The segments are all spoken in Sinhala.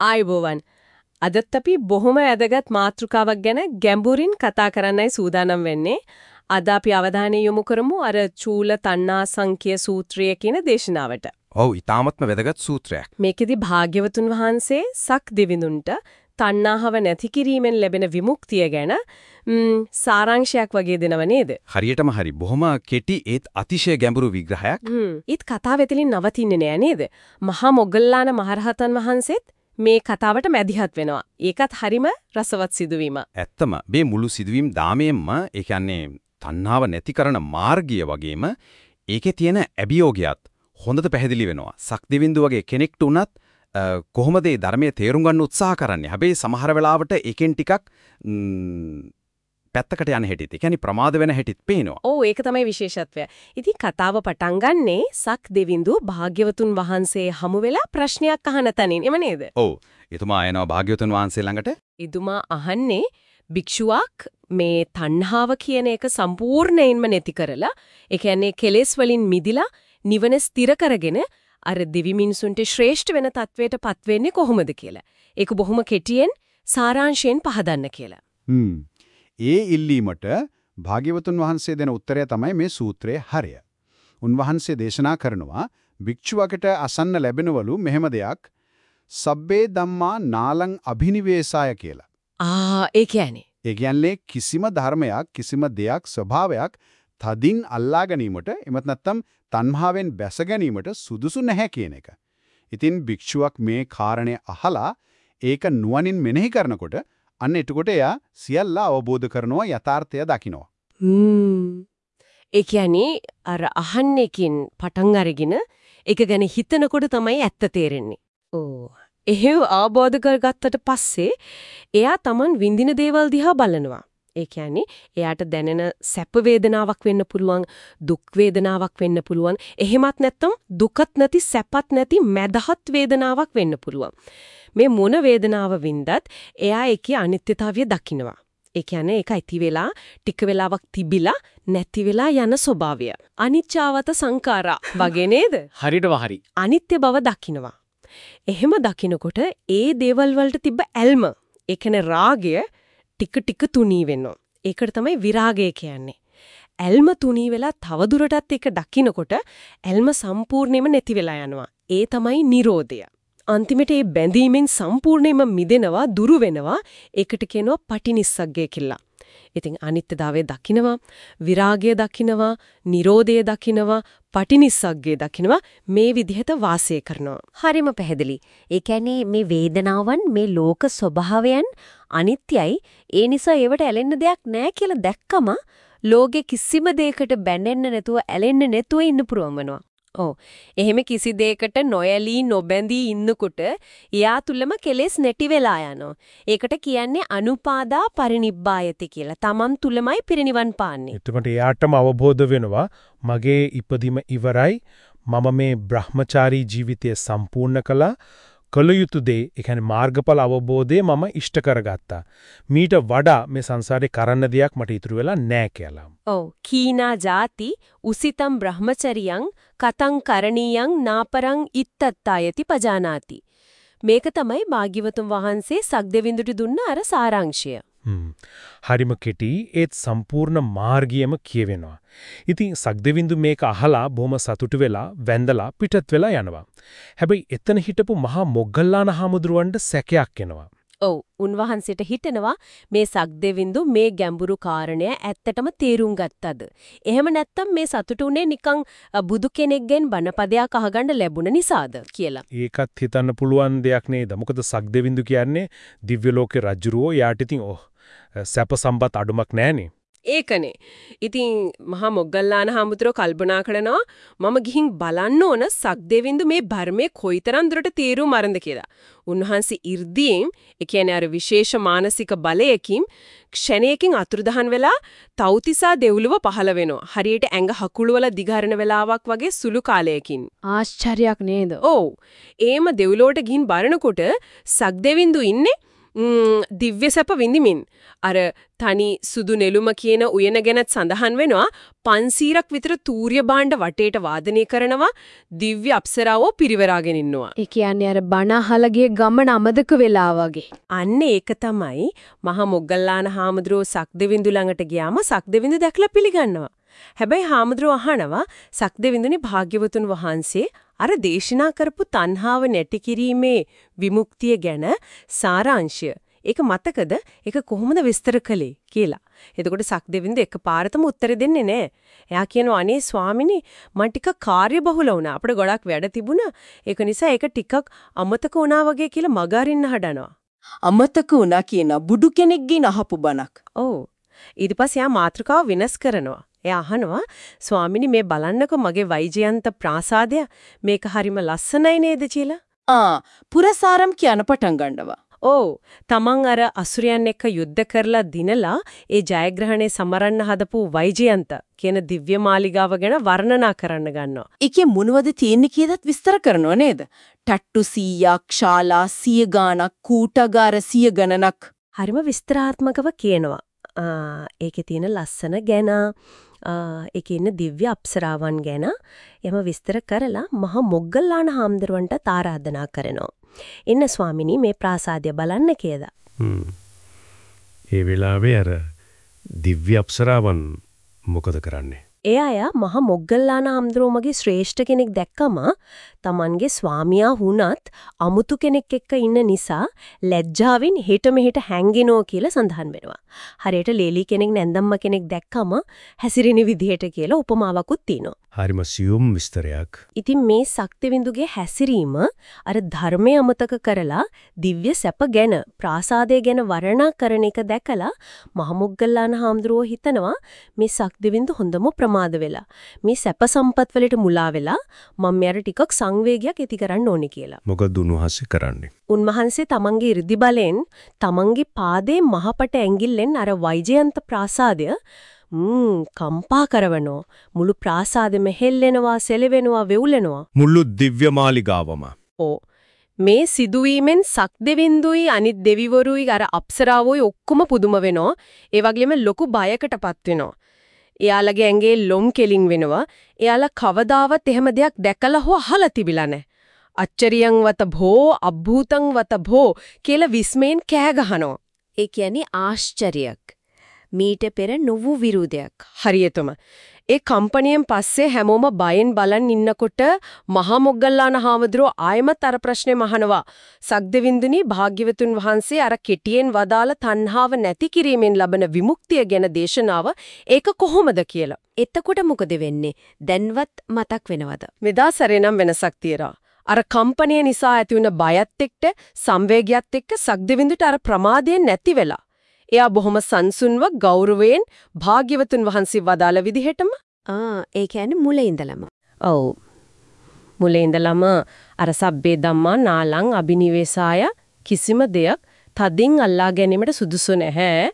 ආයුබෝවන්. අදත් අපි බොහොම වැදගත් මාතෘකාවක් ගැන ගැඹුරින් කතා කරන්නයි සූදානම් වෙන්නේ. අද අපි අවධානය යොමු කරමු අර චූල තණ්හා සංඛ්‍ය සූත්‍රය කියන දේශනාවට. ඔව්, ඊ타මත්ම වැදගත් සූත්‍රයක්. මේකෙදි භාග්‍යවතුන් වහන්සේ සක් දෙවිඳුන්ට තණ්හාව නැති කිරීමෙන් ලැබෙන විමුක්තිය ගැන සාරාංශයක් වගේ දෙනව නේද? හරියටම හරි. බොහොම කෙටි ඒත් අතිශය ගැඹුරු විග්‍රහයක්. ඊත් කතාව එතනින් නවතින්නේ නෑ නේද? මහා මොග්ගල්ලාන මහරහතන් වහන්සේත් මේ කතාවට මැදිහත් වෙනවා. ඒකත් හරිම රසවත් සිදුවීම. ඇත්තම මේ මුළු සිදුවීම් දාමයෙන්ම ඒ කියන්නේ තණ්හාව නැති කරන මාර්ගය වගේම ඒකේ තියෙන අභියෝගයත් හොඳට පැහැදිලි වෙනවා. සක්දිවිඳු වගේ කෙනෙක්ට උනත් කොහොමද මේ ධර්මයේ තේරුම් ගන්න උත්සාහ කරන්නේ? හැබැයි සමහර වෙලාවට එකෙන් ටිකක් පැත්තකට යන හැටිත්. ඒ කියන්නේ ප්‍රමාද වෙන හැටිත් පේනවා. ඔව් ඒක තමයි විශේෂත්වය. ඉතින් කතාව පටන් ගන්නේ සක් දෙවිඳු භාග්‍යවතුන් වහන්සේ හමු වෙලා ප්‍රශ්නයක් අහන තැනින්. එම නේද? ඔව්. එතුමා එනවා භාග්‍යවතුන් වහන්සේ ළඟට. ඉදුමා අහන්නේ භික්ෂුවක් මේ තණ්හාව කියන එක සම්පූර්ණයෙන්ම නැති කරලා ඒ කියන්නේ කෙලෙස් වලින් මිදිලා නිවන ස්ථිර කරගෙන අර දිවි මිනිසුන්ට ශ්‍රේෂ්ඨ වෙන තත්වයටපත් වෙන්නේ කොහොමද කියලා. ඒක බොහොම කෙටියෙන් සාරාංශයෙන් පහදන්න කියලා. හ්ම්. ඒ ඉල්ලීමට භාග්‍යවතුන් වහන්සේ දෙන උත්තරය තමයි මේ සූත්‍රයේ හරය. උන්වහන්සේ දේශනා කරනවා භික්ෂුවකට අසන්න ලැබෙනවලු මෙහෙම දෙයක් සබ්බේ ධම්මා නාලං අභිනිවේසාය කියලා. ආ ඒ කියන්නේ ඒ කියන්නේ කිසිම ධර්මයක් කිසිම දෙයක් ස්වභාවයක් තදින් අල්ලා ගැනීමට එමත් නැත්නම් තණ්හාවෙන් බැස ගැනීමට සුදුසු නැහැ කියන එක. ඉතින් භික්ෂුවක් මේ කාරණය අහලා ඒක නුවණින් මෙනෙහි කරනකොට අන්න එතකොට එයා සියල්ල අවබෝධ කරනවා යථාර්ථය දකිනවා. හ්ම්. ඒ කියන්නේ අර අහන්නේකින් පටන් අරගෙන ඒක ගැන හිතනකොට තමයි ඇත්ත තේරෙන්නේ. ඕ. එහෙව අවබෝධ කරගත්තට පස්සේ එයා Taman විඳින දේවල් දිහා බලනවා. ඒ කියන්නේ එයාට දැනෙන සැප වේදනාවක් වෙන්න පුළුවන් දුක් වේදනාවක් වෙන්න පුළුවන් එහෙමත් නැත්නම් දුකත් නැති සැපත් නැති මැදහත් වේදනාවක් වෙන්න පුළුවන් මේ මොන වේදනාව වින්දත් එයා ඒකේ අනිත්‍යතාවය දකිනවා ඒ කියන්නේ ඒක ඇති වෙලා ටික වෙලාවක් තිබිලා නැති වෙලා යන ස්වභාවය අනිච්චාවත සංඛාරා වගේ නේද හරියටම හරි අනිත්‍ය බව දකිනවා එහෙම දකිනකොට ඒ දේවල් වලට තිබ්බ ඇල්ම ඒ කියන්නේ රාගය ටික ටික තුනී වෙනවා. ඒකට තමයි විරාගය කියන්නේ. ඇල්ම තුනී වෙලා තවදුරටත් ඒක දකින්නකොට ඇල්ම සම්පූර්ණයෙන්ම නැති වෙලා යනවා. ඒ තමයි Nirodha. අන්තිමට මේ බැඳීමෙන් සම්පූර්ණයෙන්ම මිදෙනවා, දුරු වෙනවා. ඒකට කියනවා පටිනිස්සග්ගය කියලා. ඉතින් අනිත්‍යතාවය දකිනවා, විරාගය දකිනවා, Nirodha දකිනවා, පටිනිස්සග්ගේ දකිනවා මේ විදිහට වාසය කරනවා. හරිම පැහැදිලි. ඒ කියන්නේ මේ වේදනාවන් මේ ලෝක ස්වභාවයන් අනිත්‍යයි. ඒ නිසා ඒවට ඇලෙන්න දෙයක් නැහැ කියලා දැක්කම ලෝකෙ කිසිම දෙයකට බැඳෙන්න නැතුව ඇලෙන්න නැතුව ඉන්න පුරුවන් වෙනවා. ඔව්. එහෙම කිසි දෙයකට නොයලී නොබැඳී ඉන්නකොට එයා තුලම කෙලෙස් නැටි වෙලා යනවා. ඒකට කියන්නේ අනුපාදා පරිනිබ්බායති කියලා. තමන් තුලමයි පිරිනිවන් පාන්නේ. එතකොට එයාටම අවබෝධ වෙනවා මගේ ඉපදීම ඉවරයි. මම මේ බ්‍රහ්මචාරී ජීවිතය සම්පූර්ණ කළා. කළ යුතු දේ, ඒ කියන්නේ මාර්ගඵල අවබෝධය මම ඉෂ්ට කරගත්තා. මීට වඩා මේ සංසාරේ කරන්න දෙයක් මට ඉතුරු වෙලා නැහැ කියලා. ඔව්. කීනා ಜಾති උසිතම් බ්‍රහ්මචරියං කතං කරණීයං නාපරං ඉත්තත්තායති පජානාති. මේක තමයි භාග්‍යවතුන් වහන්සේ සග්දෙවිඳුට දුන්න අර සාරාංශය. හරිම කෙටි ඒත් සම්පූර්ණ මාර්ගියම කියවෙනවා. ඉතින් සග්දෙවිඳු මේක අහලා බොහොම සතුටු වෙලා වැඳලා පිටත් වෙලා යනවා. හැබැයි එතන හිටපු මහා මොග්ගල්ලාන හාමුදුරුවන්ට සැකයක් එනවා. ඔව් උන්වහන්සේට හිතෙනවා මේ සග්දෙවිඳු මේ ගැඹුරු කාරණය ඇත්තටම තේරුම් ගත්තද එහෙම නැත්නම් මේ සතුටු උනේ නිකන් බුදු කෙනෙක්ගෙන් බණපදයක් අහගන්න ලැබුණ නිසාද කියලා. ඒකත් හිතන්න පුළුවන් දෙයක් නේද? මොකද සග්දෙවිඳු කියන්නේ දිව්‍ය ලෝකේ රජුරෝ යාට ඉතින් ඔහ් සැප සම්පත් අඩුමක් නැහනේ. ඒකනේ. ඉතින් මහා මොග්ගල්ලාන හාමුදුරුවෝ කල්පනා කරනවා මම ගිහින් බලන්න ඕන සක්දෙවිඳු මේ බර්මයේ කොයිතරම් දුරට තීරු මරන්ද කියලා. උන්වහන්සේ 이르දීම් ඒ කියන්නේ අර විශේෂ මානසික බලයකින් ක්ෂණයකින් අතුරුදහන් වෙලා තෞතිසා දෙව්ලුව පහළ වෙනවා. හරියට ඇඟ හකුළුවල දිගහරන වෙලාවක් වගේ සුළු කාලයකින්. ආශ්චර්යයක් නේද? ඔව්. ඒම දෙව්ලුවට ගිහින් බලනකොට සක්දෙවිඳු ඉන්නේ දිව්‍ය සැප විඳිමින් අර තනි සුදු නෙළුම කියන උයන ගැනත් සඳහන් වෙනවා 500ක් විතර තූර්ය භාණ්ඩ වටේට වාදනය කරනවා දිව්‍ය අප්සරාවෝ පිරිවරාගෙන ඉන්නවා. ඒ කියන්නේ අර බණ අහලගේ ගමන අමදක වෙලා වගේ. අන්න ඒක තමයි මහා මොග්ගල්ලාන හාමුදුරුවෝ සක්දෙවිඳු ළඟට ගියාම සක්දෙවිඳු දැකලා පිළිගන්නවා. හැබැයි හාමුදුරුවෝ අහනවා සක්දෙවිඳුනි භාග්‍යවතුන් වහන්සේ අර දේශනා කරපු තණ්හාව නැති කිරීමේ විමුක්තිය ගැන සාරාංශය ඒක මතකද? ඒක කොහොමද විස්තර කළේ කියලා. එතකොට සක්දෙවිඳු එකපාරටම උත්තර දෙන්නේ නැහැ. එයා කියනවා අනේ ස්වාමිනේ මම ටිකක් කාර්යබහුල වුණා. අපිට ගොඩක් වැඩ තිබුණා. ඒක නිසා ඒක ටිකක් අමතක වුණා වගේ කියලා මග අරින්න හදනවා. අමතක වුණා කියන බුදු කෙනෙක්ගෙන් අහපු බණක්. ඔව්. ඊට පස්සේ එයා මාතෘකාව වෙනස් කරනවා. එයා අහනවා ස්වාමිනී මේ බලන්නකෝ මගේ වෛජයන්ත ප්‍රාසාදය මේක හරිම ලස්සනයි නේද කියලා. ආ පුරසාරම් කියන පටන් ගන්නවා. ඔව් තමන් අර අසුරයන් එක්ක යුද්ධ කරලා දිනලා ඒ ජයග්‍රහණය සමරන්න හදපු වෛජයන්ත කියන දිව්‍ය මාලිගාව ගැන වර්ණනා කරන්න ගන්නවා. ඒකේ මොනවද තියෙන්නේ කියලාත් විස්තර කරනව නේද? ටට්ටු 100ක්, ශාලා 100 ගාණක්, කූටගාර 100 ගණනක්. හරිම විස්තරාත්මකව කියනවා. ඒකේ තියෙන ලස්සන ගැන ඒකේ ඉන්න දිව්‍ය අප්සරාවන් ගැන එම විස්තර කරලා මහ මොග්ගල්ලාන හාමුදුරුවන්ට ආරාධනා කරනවා. එන්න ස්වාමිනී මේ ප්‍රාසාදය බලන්න කියලා. ඒ වෙලාවේ අර දිව්‍ය අප්සරාවන් මොකද කරන්නේ? ඒ අය මහ මොග්ගල්ලාන හාමුදුරුවෝමගේ ශ්‍රේෂ්ඨ කෙනෙක් දැක්කම Tamanගේ ස්වාමියා වුණත් අමුතු කෙනෙක් එක්ක ඉන්න නිසා ලැජ්ජාවෙන් හෙට මෙහෙට හැංගෙනෝ කියලා සඳහන් වෙනවා. හරියට ලේලි කෙනෙක් නැන්දම්ම කෙනෙක් දැක්කම හැසිරෙන විදිහට කියලා උපමාවකුත් තියෙනවා. හරිම සියුම් විස්තරයක්. ඉතින් මේ ශක්තිවිඳුගේ හැසිරීම අර ධර්මය අමතක කරලා දිව්‍ය සැප ගැන ප්‍රාසාදය ගැන වර්ණනා කරන එක දැකලා මහමුග්ගල්ලාන හාමුදුරුවෝ හිතනවා මේ ශක්තිවිඳු හොඳම ප්‍රමාද වෙලා මේ සැප සම්පත් වලට මුලා වෙලා මම මෙයාට ටිකක් සංවේගයක් ඇති කරන්න ඕනේ කියලා. මොකද උන්වහන්සේ කරන්නේ? උන්වහන්සේ තමන්ගේ 이르දි බලෙන් තමන්ගේ පාදයේ මහපට ඇඟිල්ලෙන් අර වෛජයන්ත ප්‍රාසාදය ම්ම් කම්පා කරවනෝ. මුළු ප්‍රාසාදෙම හෙල්ලෙනවා සෙලවෙනවා වෙවුලෙනවා. මුළු දිව්‍ය මාලිගාවම ඕ. මේ සිදුවීමෙන් සක්දෙවිඳුයි අනිත් දෙවිවරුයි අර අප්සරාවෝයි ඔක්කොම පුදුම වෙනවා ඒ වගේම ලොකු බයකටපත් වෙනවා එයාලගේ ඇඟේ ලොම් කෙලින් වෙනවා එයාලා කවදාවත් එහෙම දෙයක් දැකලා හෝ අහලා තිබිලා නැහැ අච්චරියං වත භෝ අභූතං වත භෝ කියලා විස්මයෙන් කෑ ගහනවා ඒ කියන්නේ ආශ්චර්යයක්. මීට පෙර නොවු විරුදයක්. හරියටම ඒ කම්පැනියෙන් පස්සේ හැමෝම බයෙන් බලන් ඉන්නකොට මහා මොග්ගල්ලාන හාමුදුරුවෝ ආයමත් අර ප්‍රශ්නේ මහනවා සග්දවින්දුනි භාග්‍යවතුන් වහන්සේ අර කෙටියෙන් වදාළ තණ්හාව නැති කිරීමෙන් ලබන විමුක්තිය ගැන දේශනාව ඒක කොහොමද කියලා. එතකොට මොකද වෙන්නේ? දැන්වත් මතක් වෙනවද? මෙදා සැරේ නම් වෙනසක් තියරා. අර කම්පැනිය නිසා ඇති වුණ බයත් එක්ක සංවේගයත් එක්ක සග්දවින්දුට අර ප්‍රමාදයෙන් නැති වෙලා. එයා බොහොම සංසුන්ව ගෞරවයෙන් භාග්‍යවතුන් වහන්සේ වදාළ විදිහටම? ආ ඒ කියන්නේ මුල ඉඳලම. ඔව්. මුලින් ඉඳලම අර සබ්බේ ධම්මා නාලං අබිනිවේසාය කිසිම දෙයක් තදින් අල්ලා ගැනීමට සුදුසු නැහැ.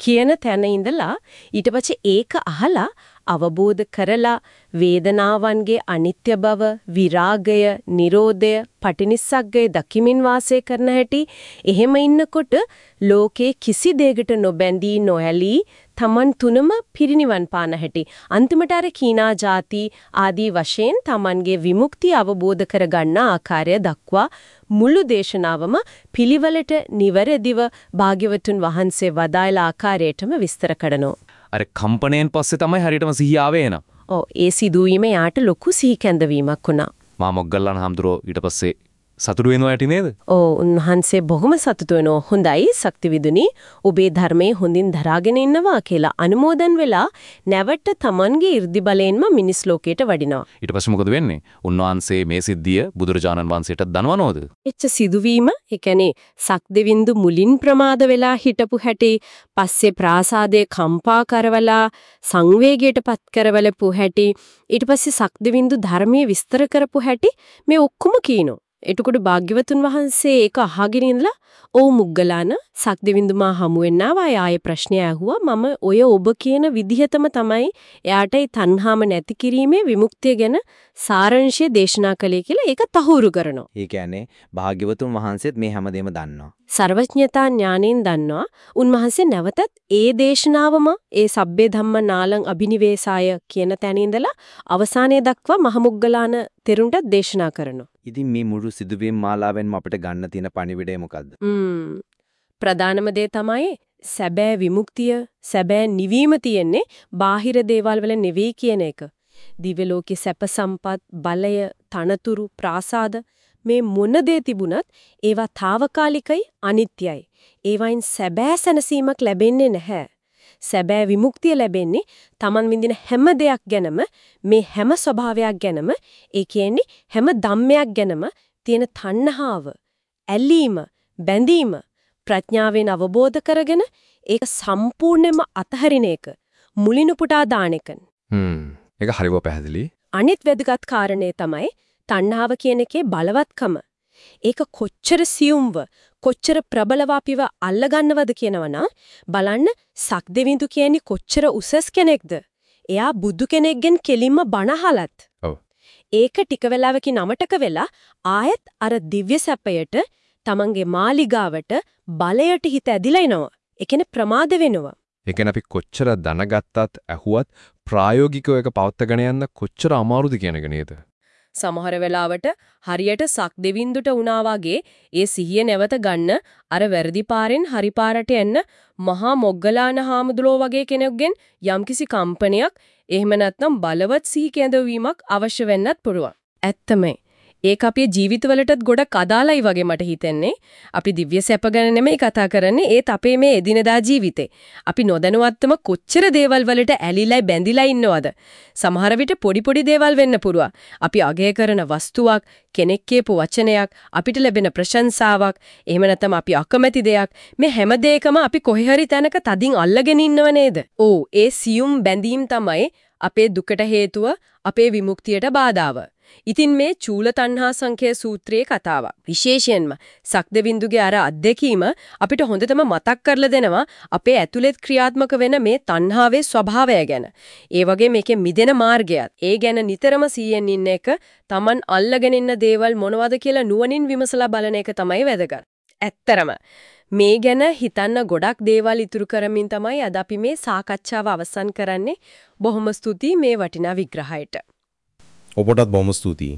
කියන තැන ඉඳලා ඊට පස්සේ ඒක අහලා අවබෝධ කරලා වේදනාවන්ගේ අනිත්‍ය බව, විරාගය, නිරෝධය, පටිනිස්සග්ගය දකිමින් වාසය කරන හැටි එහෙම ඉන්නකොට ලෝකේ කිසි දෙයකට නොබැඳී නොඇලී තමන් තුනම පිරිනිවන් පාන හැටි අන්තිමට අර කීනා ಜಾති ආදී වශයෙන් තමන්ගේ විමුක්තිය අවබෝධ කරගන්න ආකාරය දක්වා මුළු දේශනාවම පිළිවෙලට නිවැරදිව භාග්‍යවතුන් වහන්සේ වදාළ ආකාරයටම විස්තර කරනවා. අර කම්පණයෙන් පස්සේ තමයි හරියටම සිහිය ආවේ එන. ඔව් ඒ සිදුවීම යාට ලොකු සිහි කැඳවීමක් වුණා. මා මොග්ගල්ලාන හාමුදුරුවෝ ඊට පස්සේ සතුටු වෙනවා ඇති නේද? ඔව් උන්වහන්සේ බොහොම සතුටු වෙනවා. හොඳයි ශක්තිවිදුනි ඔබේ ධර්මයේ හොඳින් දරාගෙන ඉන්නවා කියලා අනුමෝදන් වෙලා නැවට Tamanගේ 이르දි බලයෙන්ම මිනිස් ලෝකයට වඩිනවා. ඊට පස්සේ මොකද වෙන්නේ? උන්වහන්සේ මේ සිද්ධිය බුදුරජාණන් වහන්සේට දනවනවද? එච්ච සිදුවීම ඒ කියන්නේ සක්දෙවිඳු මුලින් ප්‍රමාද වෙලා හිටපු හැටි පස්සේ ප්‍රාසාදයේ කම්පා කරවලා සංවේගයට පත් කරවලපු හැටි ඊට පස්සේ සක්දෙවිඳු ධර්මයේ විස්තර කරපු හැටි මේ ඔක්කොම කියනවා. එතකොට භාග්‍යවතුන් වහන්සේ ඒක අහගෙන ඉඳලා "ඔව් මුග්ගලාන සක්දෙවිඳුමා හමු වෙන්නාවා ආයේ ප්‍රශ්නය ඇහුවා මම ඔය ඔබ කියන විදිහතම තමයි එයාට ඒ තණ්හාම නැති කිරීමේ විමුක්තිය ගැන සාරංශය දේශනා කළේ කියලා ඒක තහවුරු කරනවා." ඒ කියන්නේ භාග්‍යවතුන් වහන්සේත් මේ හැමදේම දන්නවා. සර්වඥතා ඥාණයෙන් දන්නවා උන්වහන්සේ නැවතත් ඒ දේශනාවම ඒ සබ්බේ ධම්ම නාලං අබිනිවේසාය කියන තැන ඉඳලා අවසානයේ දක්වා මහමුග්ගලාන තෙරුන්ට දේශනා කරනවා. ඉතින් මේ මුළු සිදුවීම් මාලාවෙන්ම අපිට ගන්න තියෙන පණිවිඩය මොකද්ද? ප්‍රධානම දේ තමයි සැබෑ විමුක්තිය සැබෑ නිවීම තියෙන්නේ බාහිර දේවල් වල කියන එක. දිව්‍ය ලෝකේ සැප සම්පත් බලය තනතුරු ප්‍රාසාද මේ මොන දේ තිබුණත් ඒවා తాවකාලිකයි අනිත්‍යයි. ඒවයින් සැබෑ සැනසීමක් ලැබෙන්නේ නැහැ. සැබෑ විමුක්තිය ලැබෙන්නේ Taman විඳින හැම දෙයක් ගැනම මේ හැම ස්වභාවයක් ගැනම ඒ කියන්නේ හැම ධම්මයක් ගැනම තියෙන තණ්හාව ඇලීම බැඳීම ප්‍රඥාවෙන් අවබෝධ කරගෙන ඒක සම්පූර්ණයෙන්ම අතහරින එක මුලිනුපුටා දාන එක. හ්ම්. ඒක හරිව පැහැදිලි. අනිත් වැදගත් කාරණේ තමයි තණ්හාව කියන එකේ බලවත්කම. ඒක කොච්චර සියුම්ව කොච්චර ප්‍රබලව අපිව අල්ලගන්නවද කියනවනම් බලන්න සක්දෙවිඳු කියන්නේ කොච්චර උසස් කෙනෙක්ද. එයා බුදු කෙනෙක්ගෙන් කෙලින්ම බණ අහලත්. ඔව්. ඒක ටික වෙලාවකින් අමතක වෙලා ආයෙත් අර දිව්‍ය සැපයට තමන්ගේ මාලිගාවට බලයට හිත ඇදිලා එනවා. ඒ කියන්නේ ප්‍රමාද වෙනවා. ඒ කියන්නේ අපි කොච්චර දැනගත්තත් ඇහුවත් ප්‍රායෝගිකව ඒක පවත්වාගෙන යන්න කොච්චර අමාරුද කියන එක නේද? සමහර වෙලාවට හරියට සක් දෙවිඳුට වුණා වගේ ඒ සිහිය නැවත ගන්න අර වැරදි පාරෙන් හරි පාරට එන්න මහා මොග්ගලාන හාමුදුරුවෝ වගේ කෙනෙක්ගෙන් යම්කිසි කම්පනයක් එහෙම නැත්නම් බලවත් සිහි කැඳවීමක් අවශ්‍ය වෙන්නත් පුළුවන්. ඇත්තමයි. ඒක අපේ ජීවිතවලටත් ගොඩක් අදාළයි වගේ මට හිතෙන්නේ. අපි දිව්‍ය සැප ගැන නෙමෙයි කතා කරන්නේ ඒත් අපේ මේ එදිනදා ජීවිතේ. අපි නොදැනුවත්වම කොච්චර දේවල් වලට ඇලිලා බැඳිලා ඉන්නවද? සමහර විට පොඩි පොඩි දේවල් වෙන්න පුරුවා. අපි අගය කරන වස්තුවක්, කෙනෙක් කියපු වචනයක්, අපිට ලැබෙන ප්‍රශංසාවක්, එහෙම නැත්නම් අපි අකමැති දෙයක් මේ හැම දෙයකම අපි කොහේ හරි තැනක තදින් අල්ලගෙන ඉන්නව නේද? ඕ ඒ සියුම් බැඳීම් තමයි අපේ දුකට හේතුව, අපේ විමුක්තියට බාධාව. ඉතින් මේ චූල තණ්හා සංඛ්‍ය සූත්‍රයේ කතාව. විශේෂයෙන්ම සක්දවින්දුගේ අර අත්දැකීම අපිට හොඳටම මතක් කරලා දෙනවා අපේ ඇතුළෙත් ක්‍රියාත්මක වෙන මේ තණ්හාවේ ස්වභාවය ගැන. ඒ වගේ මේකේ මිදෙන මාර්ගයත්. ඒ ගැන නිතරම සීයෙන් ඉන්න එක, Taman අල්ලගෙන ඉන්න දේවල් මොනවද කියලා නුවණින් විමසලා බලන එක තමයි වැදගත්. ඇත්තරම මේ ගැන හිතන්න ගොඩක් දේවල් ඉතුරු කරමින් තමයි අද අපි මේ සාකච්ඡාව අවසන් කරන්නේ. බොහොම ස්තුතියි මේ වටිනා විග්‍රහයට. ඔබටත් බොහොම ස්තුතියි.